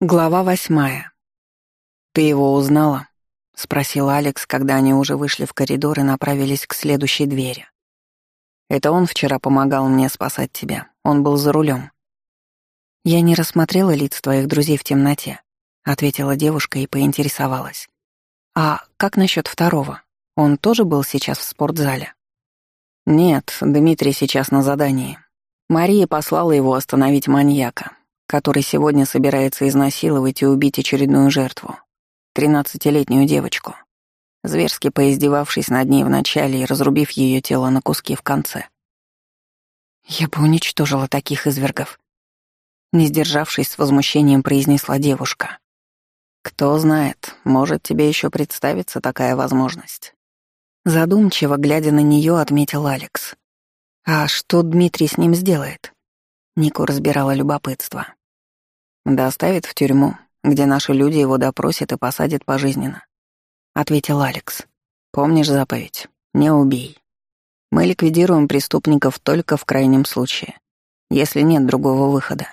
Глава восьмая. «Ты его узнала?» — спросил Алекс, когда они уже вышли в коридор и направились к следующей двери. «Это он вчера помогал мне спасать тебя. Он был за рулем. «Я не рассмотрела лиц твоих друзей в темноте», — ответила девушка и поинтересовалась. «А как насчет второго? Он тоже был сейчас в спортзале?» «Нет, Дмитрий сейчас на задании. Мария послала его остановить маньяка, который сегодня собирается изнасиловать и убить очередную жертву, тринадцатилетнюю девочку, зверски поиздевавшись над ней вначале и разрубив ее тело на куски в конце. «Я бы уничтожила таких извергов», — не сдержавшись с возмущением, произнесла девушка. «Кто знает, может, тебе еще представится такая возможность». Задумчиво, глядя на нее, отметил Алекс. «А что Дмитрий с ним сделает?» Нику разбирала любопытство. «Доставит в тюрьму, где наши люди его допросят и посадят пожизненно», — ответил Алекс. «Помнишь заповедь? Не убей. Мы ликвидируем преступников только в крайнем случае, если нет другого выхода.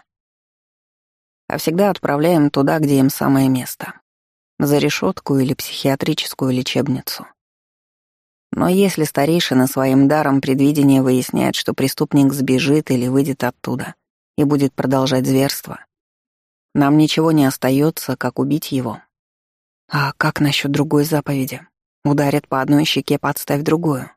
А всегда отправляем туда, где им самое место. За решетку или психиатрическую лечебницу. Но если старейшина своим даром предвидения выясняет, что преступник сбежит или выйдет оттуда и будет продолжать зверство, нам ничего не остается, как убить его. А как насчет другой заповеди? Ударят по одной щеке, подставь другую.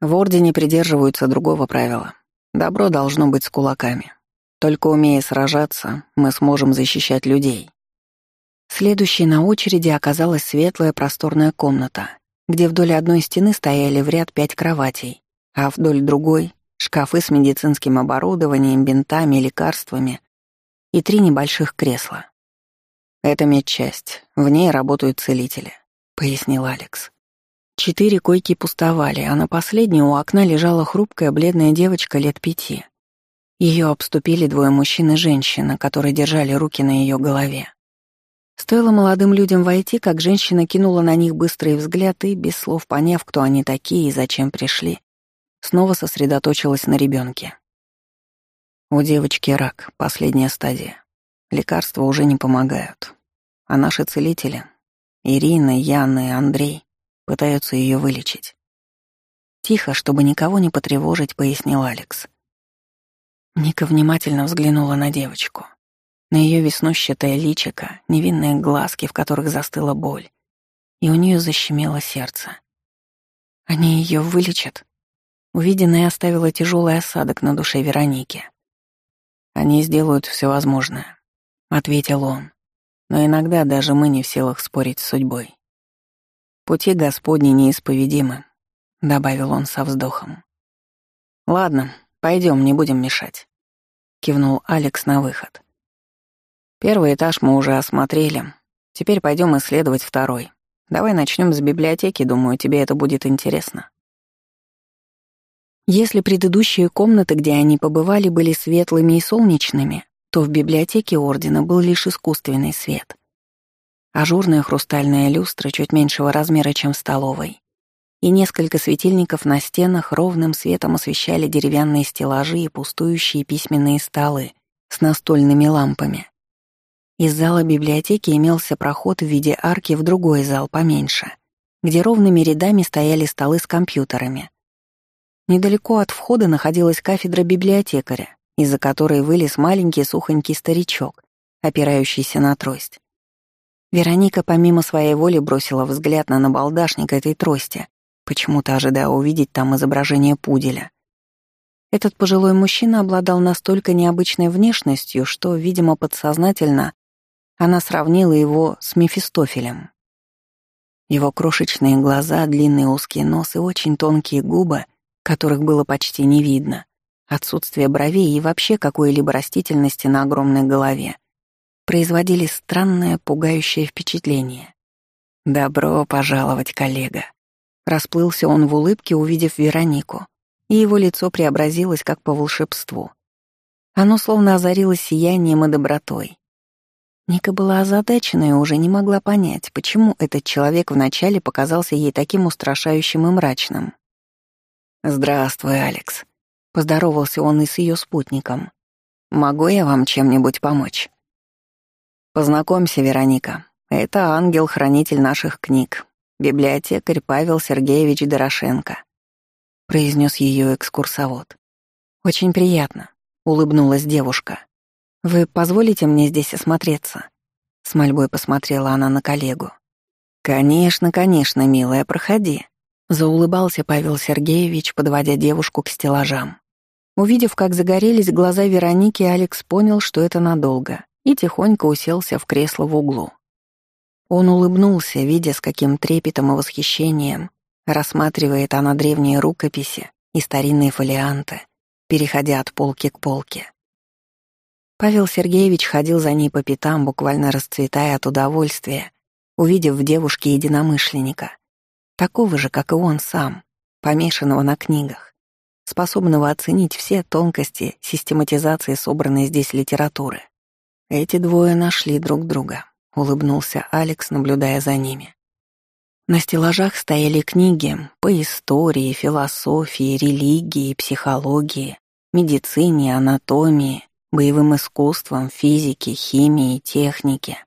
В Ордене придерживаются другого правила. Добро должно быть с кулаками. Только умея сражаться, мы сможем защищать людей. Следующей на очереди оказалась светлая просторная комната — где вдоль одной стены стояли в ряд пять кроватей, а вдоль другой — шкафы с медицинским оборудованием, бинтами, лекарствами и три небольших кресла. «Это медчасть, в ней работают целители», — пояснил Алекс. Четыре койки пустовали, а на последней у окна лежала хрупкая бледная девочка лет пяти. Ее обступили двое мужчин и женщина, которые держали руки на ее голове. Стоило молодым людям войти, как женщина кинула на них быстрый взгляд и, без слов поняв, кто они такие и зачем пришли, снова сосредоточилась на ребенке. У девочки рак, последняя стадия. Лекарства уже не помогают. А наши целители, Ирина, Яна и Андрей, пытаются ее вылечить. Тихо, чтобы никого не потревожить, пояснил Алекс. Ника внимательно взглянула на девочку. На ее веснущатое личико, невинные глазки, в которых застыла боль. И у нее защемело сердце. Они ее вылечат. Увиденное оставило тяжелый осадок на душе Вероники. «Они сделают все возможное», — ответил он. «Но иногда даже мы не в силах спорить с судьбой. Пути Господни неисповедимы», — добавил он со вздохом. «Ладно, пойдем, не будем мешать», — кивнул Алекс на выход. Первый этаж мы уже осмотрели. Теперь пойдем исследовать второй. Давай начнем с библиотеки, думаю, тебе это будет интересно. Если предыдущие комнаты, где они побывали, были светлыми и солнечными, то в библиотеке Ордена был лишь искусственный свет. Ажурная хрустальная люстра чуть меньшего размера, чем в столовой, и несколько светильников на стенах ровным светом освещали деревянные стеллажи и пустующие письменные столы с настольными лампами. Из зала библиотеки имелся проход в виде арки в другой зал поменьше, где ровными рядами стояли столы с компьютерами. Недалеко от входа находилась кафедра библиотекаря, из-за которой вылез маленький сухонький старичок, опирающийся на трость. Вероника помимо своей воли бросила взгляд на набалдашник этой трости, почему-то ожидая увидеть там изображение пуделя. Этот пожилой мужчина обладал настолько необычной внешностью, что, видимо, подсознательно она сравнила его с Мефистофелем. Его крошечные глаза, длинный узкий нос и очень тонкие губы, которых было почти не видно, отсутствие бровей и вообще какой-либо растительности на огромной голове, производили странное, пугающее впечатление. «Добро пожаловать, коллега!» Расплылся он в улыбке, увидев Веронику, и его лицо преобразилось как по волшебству. Оно словно озарилось сиянием и добротой, Ника была озадачена и уже не могла понять, почему этот человек вначале показался ей таким устрашающим и мрачным. «Здравствуй, Алекс», — поздоровался он и с ее спутником. «Могу я вам чем-нибудь помочь?» Познакомься, Вероника. Это ангел-хранитель наших книг, библиотекарь Павел Сергеевич Дорошенко», — произнес ее экскурсовод. «Очень приятно», — улыбнулась девушка. «Вы позволите мне здесь осмотреться?» С мольбой посмотрела она на коллегу. «Конечно, конечно, милая, проходи», — заулыбался Павел Сергеевич, подводя девушку к стеллажам. Увидев, как загорелись глаза Вероники, Алекс понял, что это надолго, и тихонько уселся в кресло в углу. Он улыбнулся, видя, с каким трепетом и восхищением рассматривает она древние рукописи и старинные фолианты, переходя от полки к полке. Павел Сергеевич ходил за ней по пятам, буквально расцветая от удовольствия, увидев в девушке единомышленника, такого же, как и он сам, помешанного на книгах, способного оценить все тонкости систематизации собранной здесь литературы. Эти двое нашли друг друга, улыбнулся Алекс, наблюдая за ними. На стеллажах стояли книги по истории, философии, религии, психологии, медицине, анатомии, боевым искусствам, физике, химии, технике.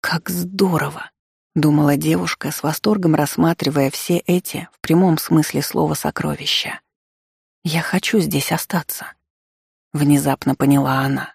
«Как здорово!» — думала девушка, с восторгом рассматривая все эти, в прямом смысле слова, сокровища. «Я хочу здесь остаться», — внезапно поняла она.